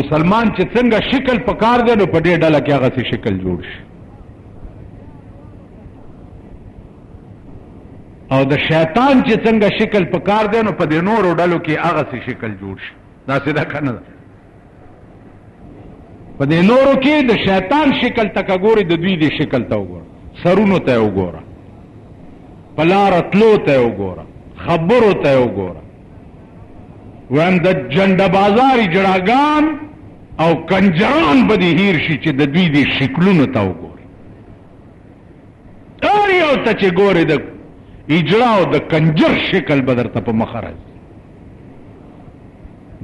مسلمان چې څنګه شکل پکار دی نو په دې ډله کې هغه څه شکل جوړ شي او د شیطان چې څنګه شکل پکار دی نو په دې نورو ډلو کې هغه څه شکل جوړ شي دا څه ده کنه په دې نورو کې د شیطان شکل تک ګوري د دوی د شکل ته وګوره سرونو ته وګوره پلار تلو ته وګوره خبرو ته وګوره وایم د جنډه بازاري جړاګان او کنجران به دې هیر شي چې د دوی دې شکلونو ته وګوري هر یو ته چې ګورې د اجرا او د کنجر شکل به درته په مخه راځي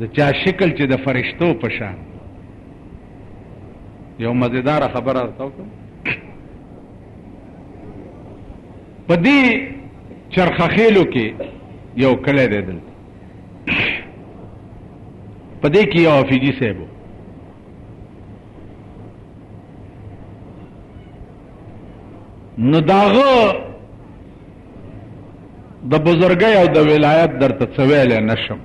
د چا شکل چې د فرشتو په شان یو مزیدار خبره ورته وکړم په دې چرخخېلو کې یو کلی دی دلته په دې کې یو حافظي صاحب نو داغه د بزرګۍ او د ولایت درته څه ویلی نه شم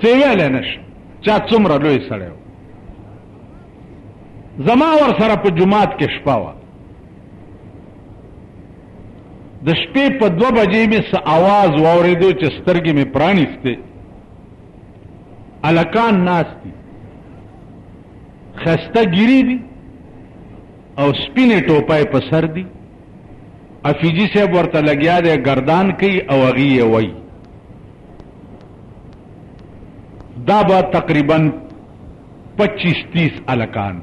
څه ویلی نه شم چا څومره لوی سړی زما ور سره په جماعت کې شپه وه د شپې په دوه بجې مې څه اواز واورېدو چې سترګې مې پرانیستې الکان ناست دي خسته ګیری دي او سپینې ټوپای په سر دي افیجی صاحب ورته لګیا دی گردان کوي او هغې یې وایي دا به تقریبا پچیس تیس الکان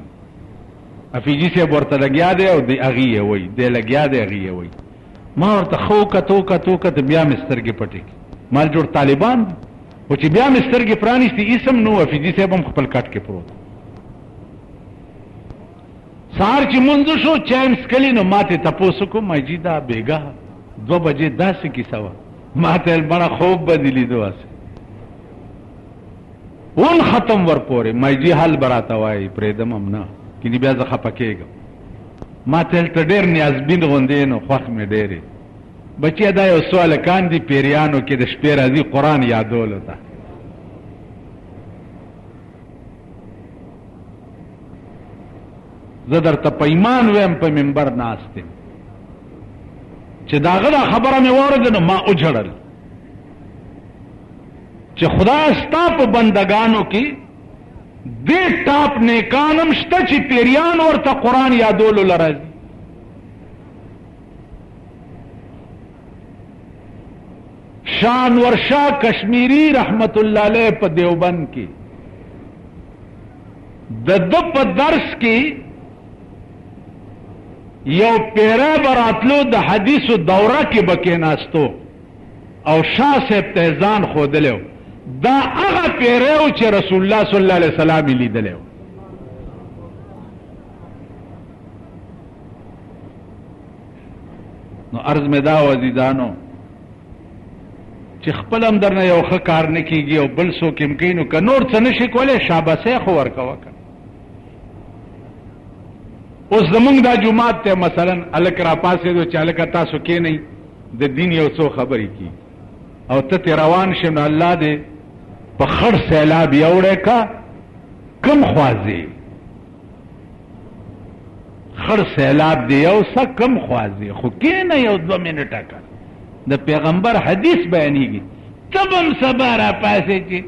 افیجی صاحب ورته لګیا دی او دی اغي یې وای دی لګیا دی اغي یې وای ما ورته خو کتو کتو کت بیا مسترګې پټې مال جوړ طالبان دي او چې بیا مسترګې پرانیستي اسم نو افیجی صاحب هم خپل کټ کې پروت سار چې مونږ شو چیمس کلی نو ماته تاسو کو ماجی دا بیګا دو بجې داسې کیسه وا ماته بڑا خوب بدلی دواسه اون ختم ورپورې ما جی حل براته وای پرېدم هم نه کینی بیا زه خپه کېږم ما تل ته ډېر نیازبین غوندې نو خوښ مې ډېرې بچیه دا یو څو هلکان دي پیریانو کې د شپې راځي قرآن یادولو ته زه درته په ایمان ویم په منبر ناست یم چې د هغه دا خبره مې واورېده نو ما وژړل چې خدا ستا په بندگانو کې دې ټاپ نیکانم شته چې پیریان ورته قران یادولو لره شان ورشا کشمیری رحمت الله علیه په دیوبند کې د د په درس کې یو پیره براتلو د حدیثو دوره کې بکې ناستو او شاه صاحب ته ځان خودلی و دا هغه پیری و چې رسول الله صلی الله علیه وسلم یې لیدلی و نو عرض مې دا و عزیزانو چې خپل هم درنه یو ښه کار نه کېږي او بل څوک هم کوي نو که نور څه نه شي کولی شاباسۍ خو ورکوه که اوس زمونږ دا جومات ته مثلا هلک راپاڅېدو چې هلکه تاسو کېنئ د دین یو څو خبرې کی او ته تی روان شې نو الله دې په خړ سیلاب یوړی کا کم خوازی خړ سیلاب دی یو څه کم خوازی خو کینه یو دو منټه کا د پیغمبر حدیث بیانېږي تب هم سبا را پاسې چې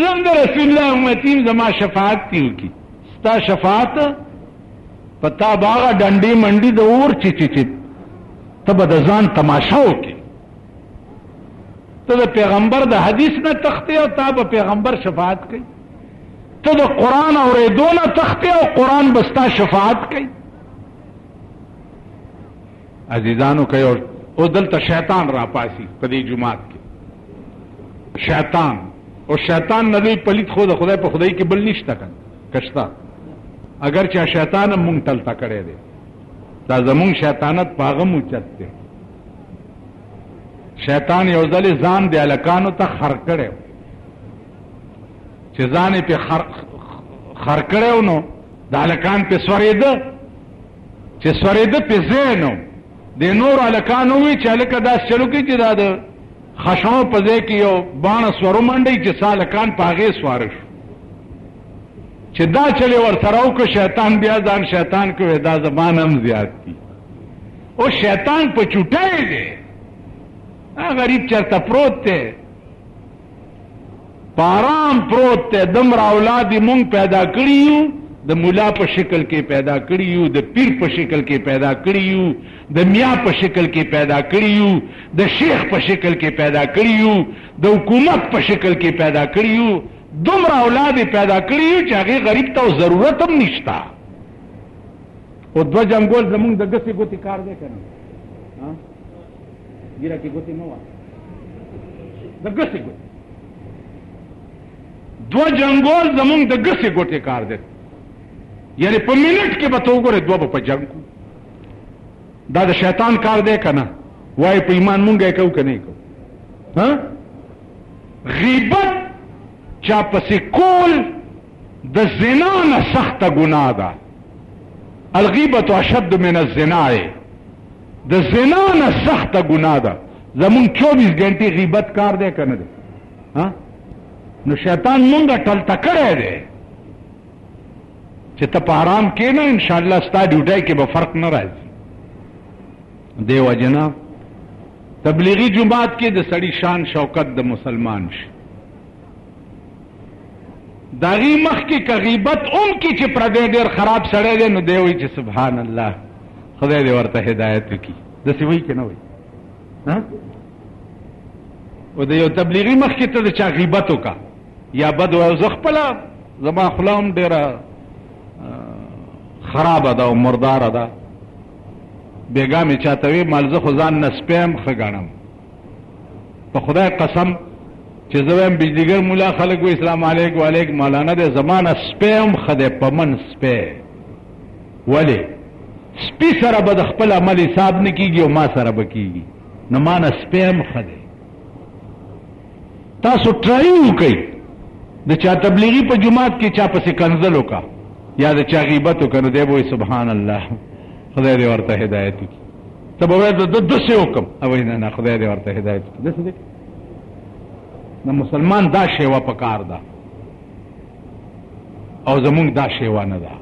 زم د رسول الله امتیم زما شفاعت دی وکي ستا شفاعت پتا باغ ډنډي منډي د اور چې چې چې ته به د ځان تماشا وکړي ته د پیغمبر د حدیث نه تختی او تا به پیغمبر شفاعت کوي ته د قرآن اورېدو نه تختی او قرآن به ستا شفاعت کوي عزیزانو که یو او دلته شیطان راپاسي په دې جومات کې شیطان او شیطان نه دی پلیت خو د خدای په خدای کې بل نشته کښته اگر چې شیطان مونږ تلته کړی دی دا زمونږ شیطانت په هغه موچت دی شیطان یو ځل ځان د الکانو ته خر کړی چې ځان په خر خر کړو نو د الکان په سورېده چې سورېده په زینو د نور الکانو وی چې الکه دا چلو کې چې دا د خشمو په ځای کې یو باڼه سورو منډي چې سالکان پاغه سوارش چې دا چلې ورسره وکړو شیطان بیا ځان شیطان کوي دا زمان هم زیات دي او شیطان په چوټای دی غریب چرته پروت دی پارام پروت دی دمر اولاد مونږ پیدا کړی یو د مولا په شکل کې پیدا کړی یو د پیر په شکل کې پیدا کړی یو د میا په شکل کې پیدا کړی یو د شیخ په شکل کې پیدا کړی یو د حکومت په شکل کې پیدا کړی یو دومره اولاد یې پیدا کړي یو چې هغې غریب ته ضرورت هم نشته او دوه جنګول زمونږ د ګسې ګوتې کار دی که نه ګیره کې ګوتې مه وه د ګسې ګوتې دوه جنګول زمونږ د ګسې ګوتې کار دی یعنی په منټ کې به ته وګورې دوه به په جنګ کو دا د شیطان کار دی که نه وایي په ایمان مونږ یې کوو که نه یې کوو غیبت چا پسې کول د زنا نه سخته ګناه ده الغیبت اشد من الزنا د زنا نه سخته ګناه ده زمون 24 غنټه غیبت کار دی کنه دی ها نو شیطان مونږه ټل تکړه دی چې ته په آرام کې نه ان شاء الله ستا ډیوټي کې به فرق نه راځي دې وجنه تبلیغي جماعت کې د سړي شان شوکت د مسلمان شي داغي مخ کې کغیبت اوم کې چې پر دې ډېر خراب سړی دی نو دی وی چې سبحان الله خدای دې ورته هدایت وکړي د څه وی کې نه وی ها او د یو تبلیغي مخ کې ته د چا غیبت وکا یا بد و زخپلا زما خلام ډېر خراب ده او مردار ده بیګا مې چاته وی مال زه خو ځان نه سپیم ښه ګڼم په خدای قسم چې زه وایم بجلیګر مولا خلک وایي اسلام علیک وعلیک مولانا دی زما نه سپی هم ښه دی په من سپی ولې سپي سره به د خپل عمل حساب نه کېږي او ما سره به کېږي نو ما نه سپی هم ښه دی تاسو ټرای وکړئ د چا تبلیغي په جماعت کې چا پسې کنزل وکا یا د چا غیبت وکنه دی به سبحان الله خدای دې ورته هدایت وکړي ته به د د دسې وکم او نه نه خدای دې ورته هدایت وکړي دسې دې د مسلمان دا شیوا په کار ده او زمونږ دا شیوا نه ده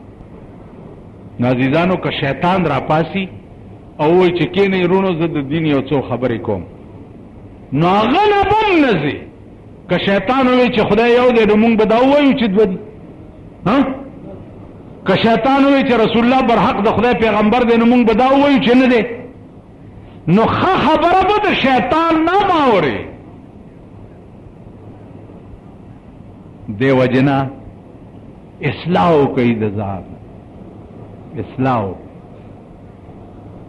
نازیزانو که شیطان را پاسی او وای چې کینې رونو زه د دین یو څو خبرې کوم نو هغه نه بم نه ځي که شیطان وي چې خدای یو دی نو موږ به دا وایو چې دوه دي ها که شیطان وي چې رسول الله برحق د خدای پیغمبر دی نو موږ به دا وایو چې نه دی نو ښه خبره به د شیطان نه ماوري دی وجنا اصلاح کوي د ځان اصلاح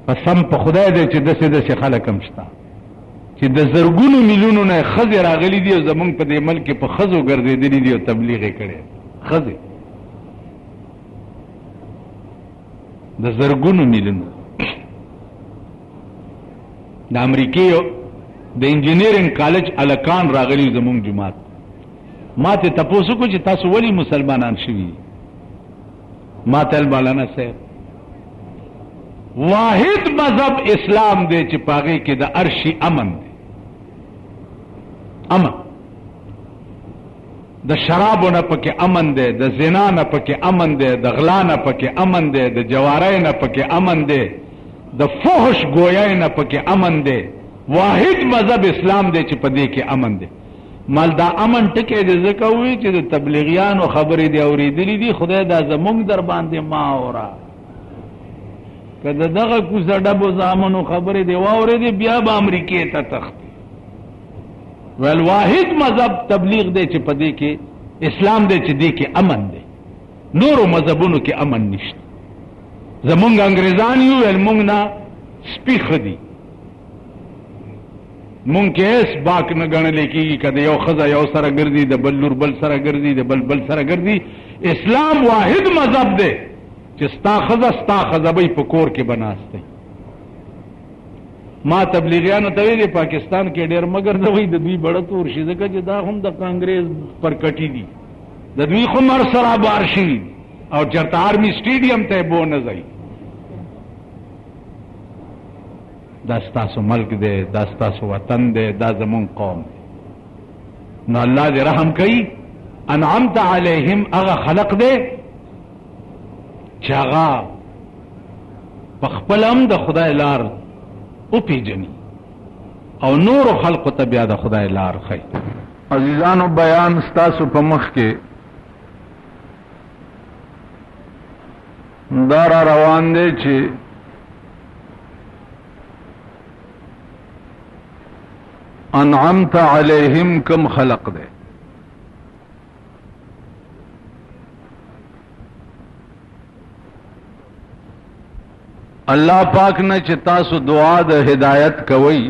قسم په خدای دی چې دسه دسه خلک هم شته چې د زرګونو میلیونو نه خزه راغلي دي او زمونږ په دې ملک په خزو ګرځېدلې دي او تبلیغ یې کړي خزه د زرګونو میلیونو د امریکې یو د انجینیرینګ کالج الکان راغلی زمونږ جماعت ما ته تاسو کو چې تاسو ولی مسلمانان شوی ماتل مولانا صاحب واحد مذهب اسلام دی چې پاغه کې د ارشي امن دی امن د شرابو نه پکې امن دی د زنا نه پکې امن دی د غلا نه پکې امن دی د جوارای نه پکې امن دی د فحش گویای نه پکې امن دی واحد مذهب اسلام دی چې په دې کې امن دی مال دا امن ټکی دی ځکه وی چې د تبلیغیانو خبرې دی اوریدلې دي خدای دا زمونږ در باندې ما اورا کله دغه کوزه ډبو زامنو خبرې دی واورې دی بیا به امریکای ته تخت ول واحد مذهب تبلیغ دی چې پدې کې اسلام دی چې دې کې امن دی نورو مذهبونو کې امن نشته زمونږ انګريزان یو ول مونږ نه سپیخ دي مونږ کې اس باک نه غنل کېږي کله یو خزه یو سره ګرځي د بل لور بل سره ګرځي د بل بل سره ګرځي اسلام واحد مذهب دی چې ستا خزه ستا خزه به په کور کې بناسته ما تبلیغیانو ته ویلي پاکستان کې ډېر مګر نه وي د دوی بڑه تور شي ځکه چې دا هم د کانګرس پر کټی دي د دوی خو مر سره بار شي او چرته آرمی سټیډیم ته بو نه ځي دا ستاسو ملک دی دا ستاسو وطن دی دا زمون قوم دی نو الله دې رحم کوي انعمت علیهم هغه خلق دی چې هغه په خپل هم د خدای لار او پیجني او نور خلق ته بیا د خدای لار خي عزیزانو بیان ستاسو په مخ کې نو دا را روان دی چې انعمت علیہم کم خلق دے اللہ پاک نے چتا سو دعا د ہدایت کوئی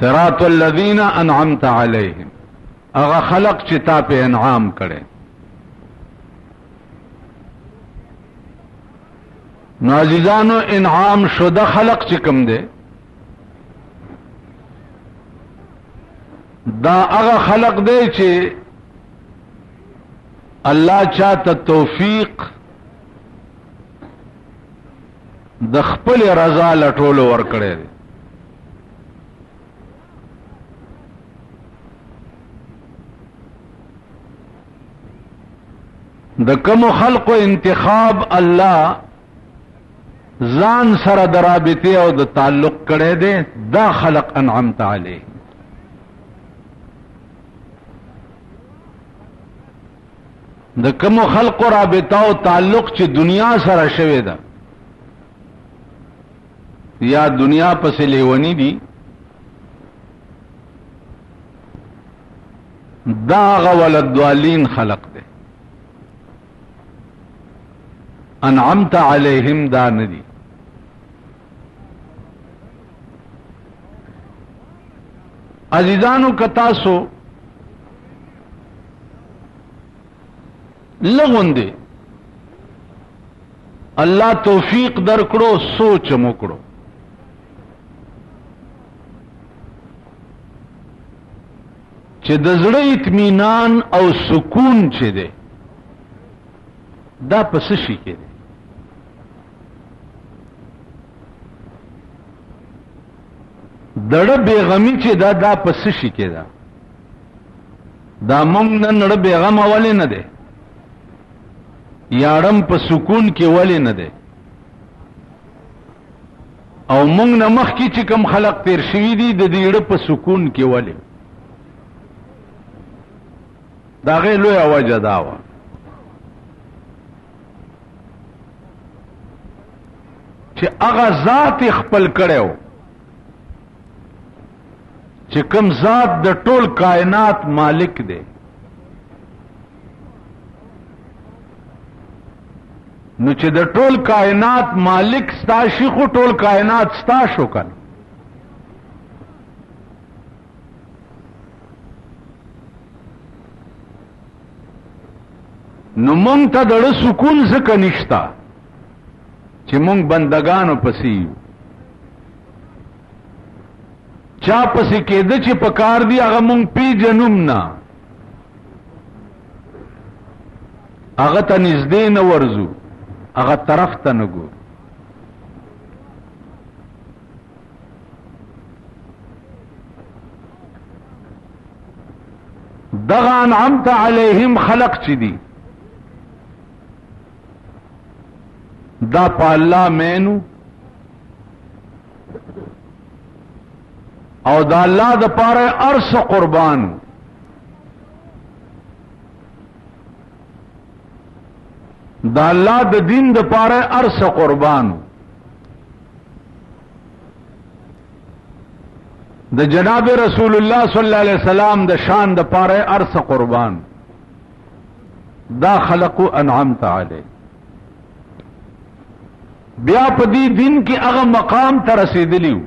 صراط الذين انعمت عليهم هغه خلق چې تا په انعام کړي نازیزانو انعام شده خلق چې کوم دی دا هغه خلق دی چې الله چاته توفیق د خپل رضا لټول ور کړی دی د کوم خلق انتخاب الله ځان سره درابطه او د تعلق کړي دي دا خلق انعام تعالی د کوم خلق رابطه او تعلق چې دنیا سره شوی ده یا دنیا پسې لیونی دي دا غول الدوالین خلق ده انعمت علیهم دا ندی عزیزانو کتاسو لغون دی الله توفیق درکړو سوچ مو کړو چې د زړه اطمینان او سکون چې دی دا پس شي کې دی دړه بیغمی چې دا دا پس شي کې دا دا مونږ نن دړه بیغم ولې نه ده یارم په سکون کې ولې نه ده او مونږ نه مخ کې چې کم خلق تیر شوی دي د دې په سکون کې ولې دا غي لوی اوجه دا و چې هغه ذات خپل کړو چې کوم ذات د ټول کائنات مالک دی نو چې د ټول کائنات مالک ستاشي خو ټول کائنات ستاشو کنه نو مونږ ته دړه سکون ځکه نشتا چې مونږ بندگانو پسې یو چا پسې کېده چې په کار دی هغه مونږ پیژنوم نه هغه ته نږدې نه ورځو هغه طرف ته نه ګورو دغه انعمت علیهم خلق چې دي دا په الله مینو او دا الله د پاره ارس قربان دا الله د دین د پاره ارس قربان د جناب رسول الله صلی الله علیه وسلم د شان د پاره ارس قربان دا خلق انعام تعالی بیا په دې دین کې هغه مقام ته رسیدلیو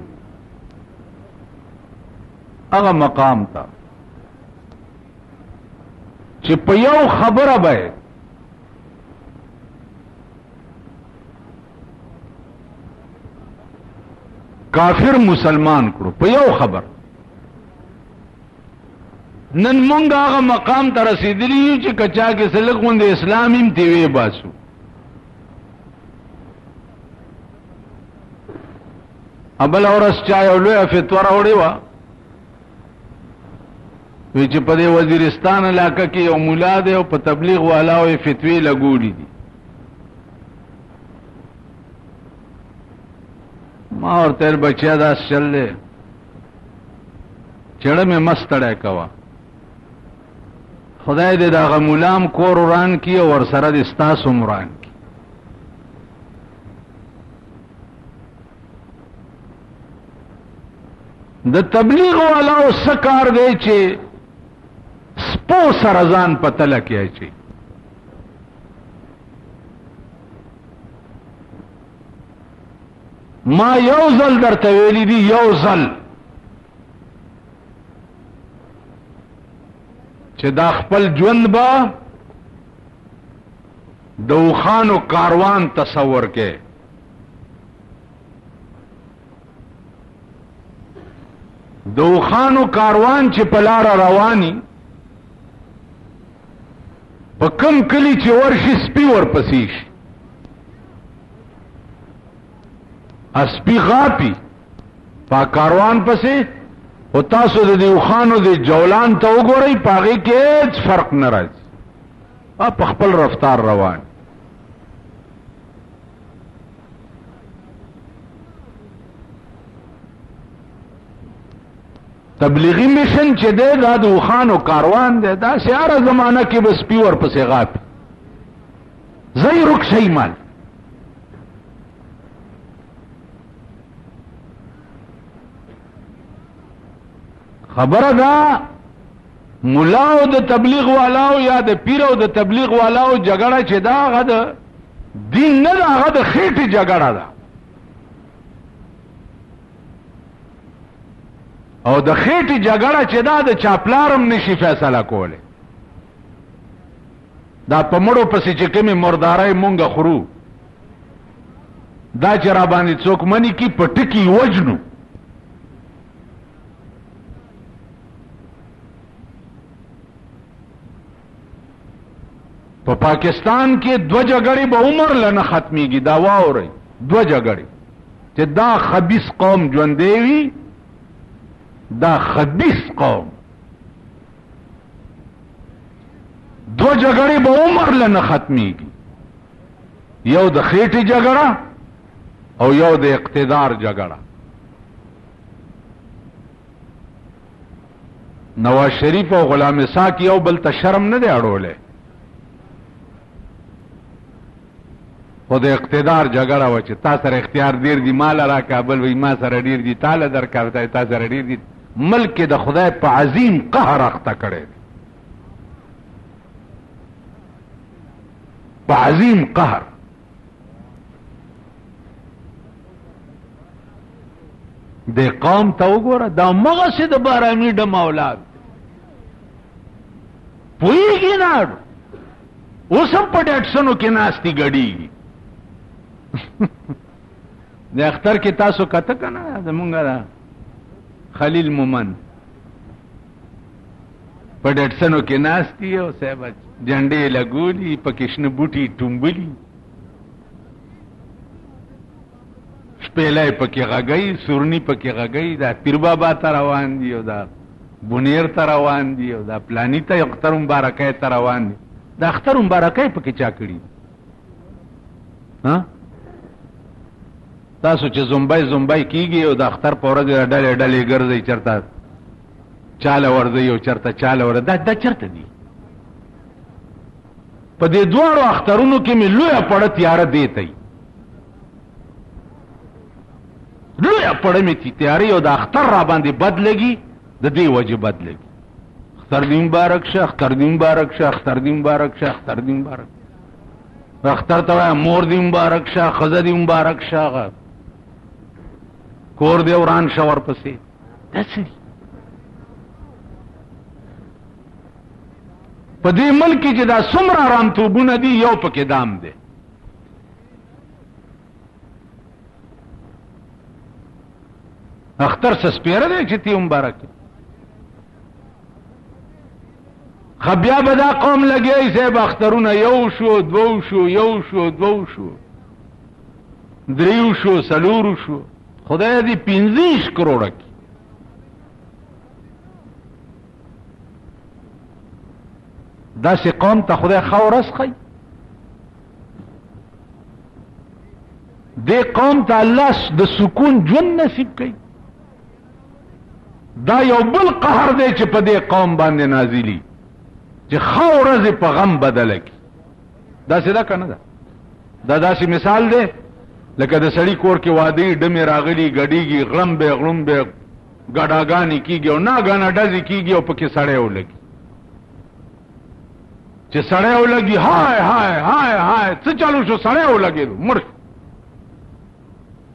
هغه مقام ته چې په یو خبره به کافر مسلمان کړو په یو خبر نن مونږ هغه مقام ته رسیدلی یو چې کچا کې سلګ غوند اسلام هم دی وی باسو ابل اورس چا یو لوی فتوا راوړی و وی چې په دې وزیرستان علاقه کې یو مولا دی او په تبلیغ والاوې فتوی لګولې دي ما ورته بچیا دا شل دی چړه مې مستړی کوا خدای دې دا غمولام کور وران کی او ور سره دې ستاسو مران د تبلیغ والا او سکار دی چې سپو سره ځان په تل کې اچي ما یو ځل درته ویلي دي یو ځل چې دا خپل ژوند به د وخانو کاروان تصور کې دوخانو کاروان چې پلار رواني په کم کلی چې ورشي سپي ورپسې شي اسپي غاپي په کاروان پسې او تاسو د دیوخانو د جولان ته وګورئ پاغې کې هیڅ فرق نه راځي په خپل رفتار روان تبلیغی مشن چې دی دا د وخانو کاروان دی دا سیاره زمانہ کې بس پیور پسې غاپ زئی رک شي مال خبره دا ملا او د تبلیغ والاو یا د پیر او د تبلیغ والاو جګړه چې دا هغه د دین نه ده هغه د خېټې جګړه ده او د خېټې جګړه چې دا د چاپلارم نشي فیصله کوله دا په مړو پسې چې کومې مردارای مونږ خورو دا چې را باندې څوک منی کی په ټکی وجنو په پا پاکستان کې دو جګړې به عمر لنه ختميږي دا واوري دو جګړې چې دا خبيث قوم ژوندې وي دا خبيث قوم دو جګړې به عمر لنه ختميږي یو د خېټې جګړه او یو د اقتدار جګړه نواز شریف او غلام اسحاق یو بل ته شرم نه دی اړولی خو د اقتدار جګړه وه چې تا سره اختیار ډیر دي مال را کابل وي ما سره ډیر دي تاله در کاوته تا سره ډیر دي ملک د خدای په عظیم قهر اخته کړی دی په عظیم قهر د قوم ته وګوره دا مغه سي د بارامي ډم اولاد پويږي نه اوس هم په ډټسنو کې ناشتي غړي د اختر کې تاسو کته کنه زمونږه خلیل مومن په ډټسنو کې ناست دي او صاحب جنډې لګولي په کې شنه بوټي ټومبلي شپېلی پکې غږوي سورني پکې غږوي دا پیر بابا ته روان دي او دا بونیر ته روان دي او دا پلاني ته اختر مبارکۍ ته روان دي د اختر مبارکۍ پکې چا کړي ها تاسو چې زومبای زومبای کیږي او د اختر په ورځ ډلې ډلې ګرځي چرته چاله ورځي او چرته چاله ور دا دا چرته دي په دې دوه اخترونو کې مې لوی پړ تیار دی ته لوی پړ مې تی تیارې او د اختر را باندې بد لګي د دې وجه بد لګي اختر دې مبارک شه اختر دې مبارک شه اختر دې مبارک شه اختر دې مبارک اختر ته مور دې مبارک شه خزه دې مبارک شه کور دې وران شور پسې دا څه دي په دې ملک کې چې دا څومره آرامتوبونه دي یو پکې دام دی اختر څه سپیره دی چې تی مبارک خبیا به دا قوم لګیای صاحب اخترونه یو شو دوو شو یو شو دوو شو دریو شو سلورو شو خدای دې پنځه کروڑه کی دا سي قوم ته خدای خو رس خي دې قوم ته الله د سکون جون نصیب کړي دا یو بل قهر دی چې په دې قوم باندې نازلی چې خو رز په غم بدل کی دا څه ده کنه دا دا داسې مثال دی لکه د سړی کور کې وادي ډمې راغلي ګډيږي غړم به غړم به ګډاګانې کیږي او نه غانا ډزې کیږي او پکې سړی ولګي چې سړی ولګي هاي هاي هاي هاي څه چالو شو سړی ولګي مړ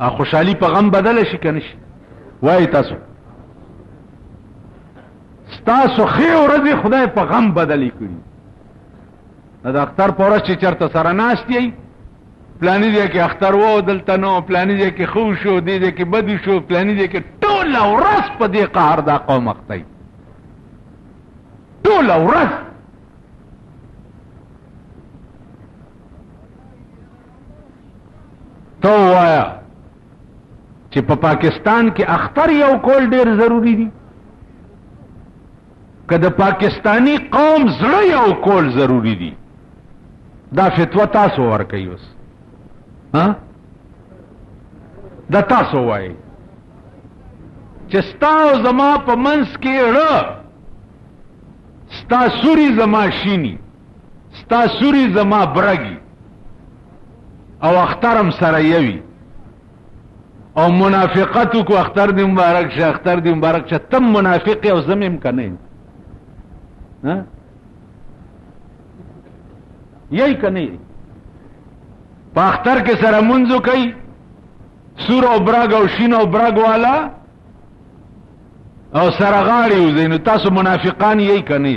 ا خوشحالي په غم بدل شي کنه شي وای تاسو تاسو خیر ورځي خدای په غم بدلی کړی نو د اختر په ورځ چې چېرته سره ناست یئ پلاني ځای کې اختر و دلته نو پلاني ځای کې ښه وشو دې ځای کې بد وشو پلاني ځای کې ټوله ورځ په دې قهر دا قوم اخته یي ټوله ورځ ته ووایه چې په پاکستان کې اختر یو کول ډېر ضروري دي که د پاکستاني قوم زړه یو کول ضروری دي دا فتوا تاسو ورکوي اوس ها دا تاسو وایي چې ستا او زما په منځ کې ړه ستا سوري زما شینی ستا سوري زما برګي او اخترم سره یوي او منافقت کو اختر دی مبارک شه اختر دی مبارک شه تم منافق او زمیم کنه ها یی کنه په اختر کې سره منځو کوي سور او براګ او شین او براګ والا او سره غاړي وزینو تاسو منافقان یی کنه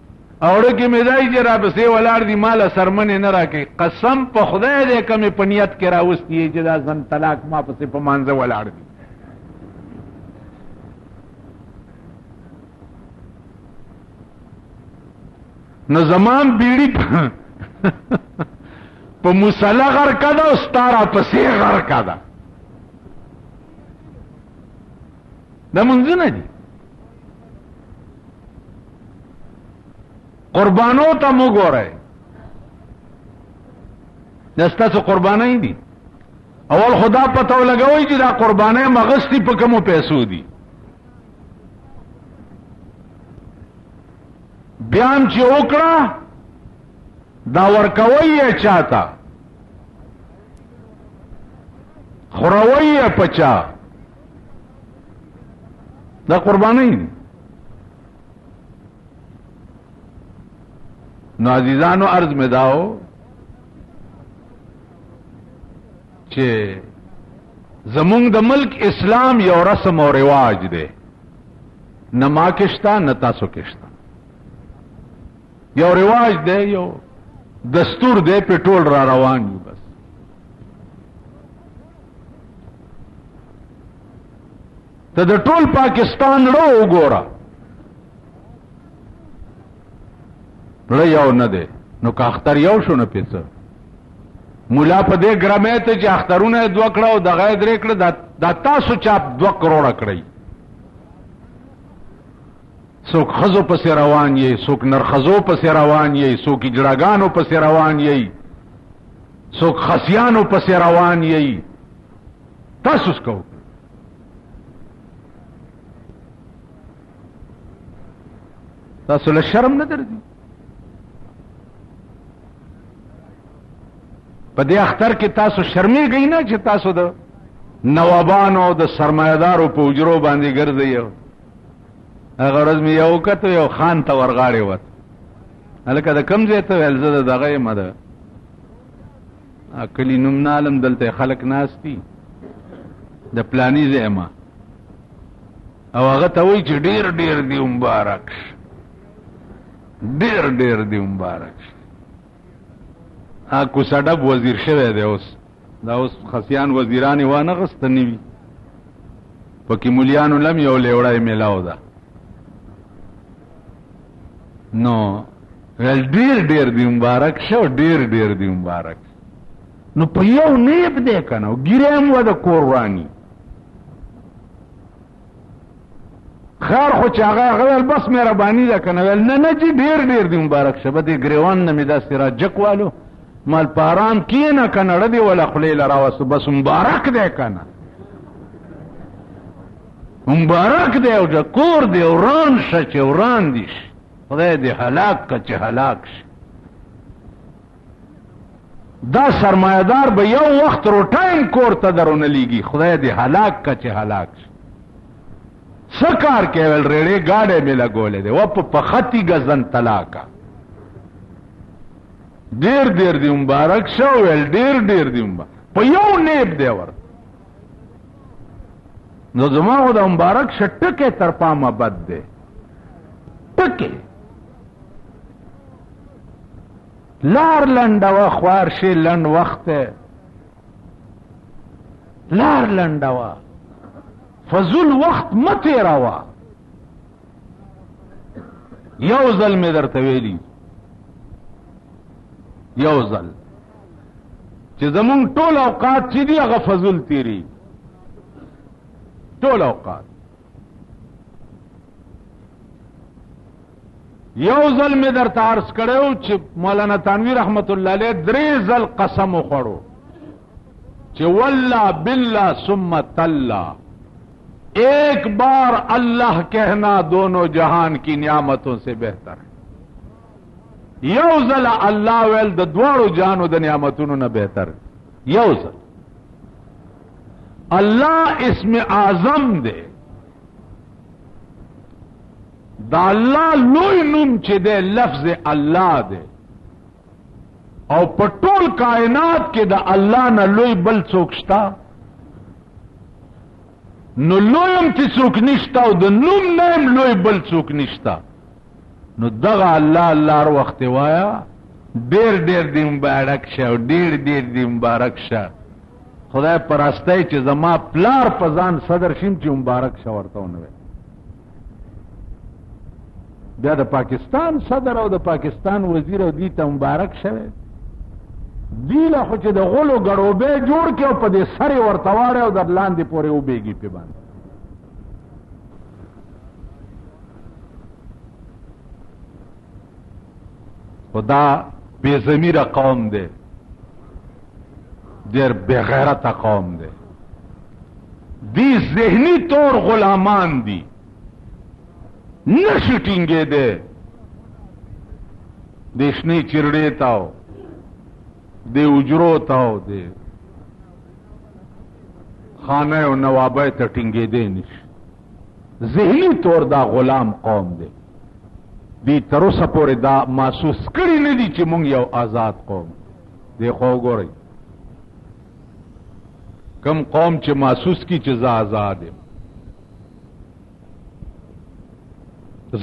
اوړه کې مې دای چې راپسې ولاړ دي ما له سرمنې نه راکوي قسم په خدای دی که مې په نیت کې راوستي یې چې دا ځن طلاق ما پسې په مانځه ولاړ دي نو زمان بیړی په مصلا غر کده او ستاره پسې غر کده د منځ نه دي قربانو ته مو ګورئ دا ستاسو قربانۍ دي اول خدا پته ولګوي چې دا قربانۍ مغستی په کومو پیسو دي بیان چې وکړه دا ورکوي چاته خروي پچا دا قرباني نو عزیزانو عرض مې داو چې زمونږ د ملک اسلام یو رسم او رواج دی نه ما کېشته نه تاسو کېشته یو رواج دی یو دستور دی په ټول را روان یو بس ته د ټول پاکستان ړو وګوره ړه یو نه دی نو که اختر یو شو نه پیڅه مولا په دې ګرمه ته چې اخترونه دوه کړه او دغه درې کړه دا تاسو چاپ دوه کروڑه کړی څوک ښځو پسې روان یی، څوک نرښځو پسې روان یی، څوک اجړاګانو پسې روان یی، څوک خسیانو پسې روان یی، تاسو څه کوئ؟ تاسو له شرم نه درځي په دې اختر کې تاسو شرمېږئ نه چې تاسو د نوابانو او د سرمایدارو په اجرو باندې ګرځئ هغه ورځ مې یو کتو یو خان ته ورغاړې وت هلکه د کم ځای ته ویل زه د دغه یم د کلي نوم نه علم دلته خلک ناست دي د پلاني ځای ما او هغه ته وایي چې ډېر ډېر دی مبارک ډېر ډېر دی مبارک ها کوسه ډب وزیر شوی دی اوس دا اوس خسیان وزیران یې وانه غسته نه وي پکې ملیانو لم یو لیوړه یې میلاو ده نو ویل ډیر ډیر دی مبارک شو ډیر ډیر دی مبارک نو په یو نیب دی که نه ګیره هم وه د کور رانی خیر خو چې هغه غویل بس مهرباني ده کنه ویل نه نه جی ډیر ډیر دی مبارک شه بده گریوان نه می داسې را جکوالو مال پارام کیه نه کنه ردی ولا خلی لرا وسو بس مبارک ده کنه مبارک ده او کور دی وران شه چې وران دیش خدای دې هلاک که چې هلاک شي دا سرمایدار به یو وخت روټایم کور ته درونه لیږي خدای دې هلاک که چې هلاک شي څه کار کول ریړې ګاډی مې لګولې دی و په پختی ګزن طلاقه ډیر ډیر دی مبارک شو ول ډیر ډیر دی مبارک په یو نیب دی ور نو زما خو د مبارک شټکه تر پامه بد دی ټکه لار لنډه وه خوار شي لنډ وخت لار لنډه وه فضل وخت مه تېروه یو ځل مې درته ویلي یو ځل چې زمونږ ټول اوقات چې دي هغه فضل تیری ټول اوقات یو ځل مې درته عرض کړو چې مولانا تنوی رحمت الله علیه درې ځل قسم وخړو چې والله بالله ثم تلا ایک بار الله کہنا دونوں جہان کی نعمتوں سے بہتر ہے یو ځل الله ویل د دواړو جانو د نعمتونو نه بهتر یو ځل الله اسم اعظم دی دا الله لوی نوم چې دی لفظ الله دی او په ټول کائنات کې د الله نه لوی بل څوک شته نو لویم چې څوک نشته او د نوم نیم لوی بل څوک نشته نو دغه الله الله ر وخت وایا ډیر ډیر دی مبارک شه ډیر ډیر دی مبارک شه خدای پرسته چې زما پلار په ځان صدر شیم چې مبارک شه ورته ونه بیا د پاکستان صدر او د پاکستان وزیر او دی ته مبارک شوه دی له خو چې د غلو ګړوبې جوړ کې او په دې سره ورته واړه او د لاندې پورې وبېږي په باندې خدا بے ضمیر قوم دے دیر بے غیرت قوم دے دی ذہنی طور غلامان دی نشی ٹینگے دے دیشنی چرڑے تاو دے اجرو تاو دے خانه او نوابه ته ټینګې دی نشي ذهني طور دا غلام قوم دی دی تر اوسه پورې دا محسوس کړی نه دي چې مونږ یو آزاد قوم دی خو وګورئ کم قوم چې محسوس کی چې زه آزاد یم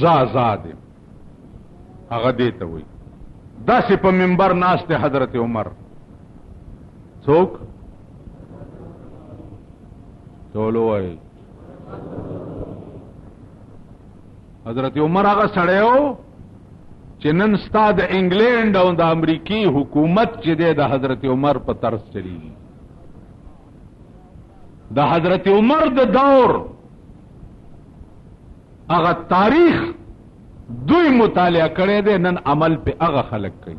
زه آزاد یم هغه دی ته وایي داسې په منبر ناست حضرت عمر څوک ټول وایي حضرت عمر هغه سړی و چې نن ستا د انګلند او د امریکي حکومت چې دی د حضرت عمر په طرز چلیږي د حضرت عمر د دور هغه تاریخ دوی مطالعه کړی دی نن عمل په هغه خلک کوي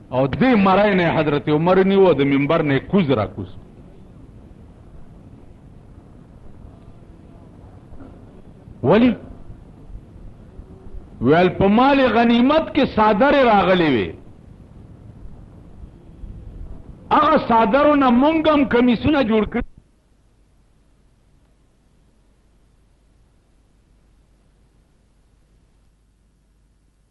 او دې مرای نه حضرت عمر نیو د منبر نه کوز را کوز ولی ویل په مال غنیمت کې صادر راغلی وي هغه صادرونه مونږم کمیسونه جوړ کړ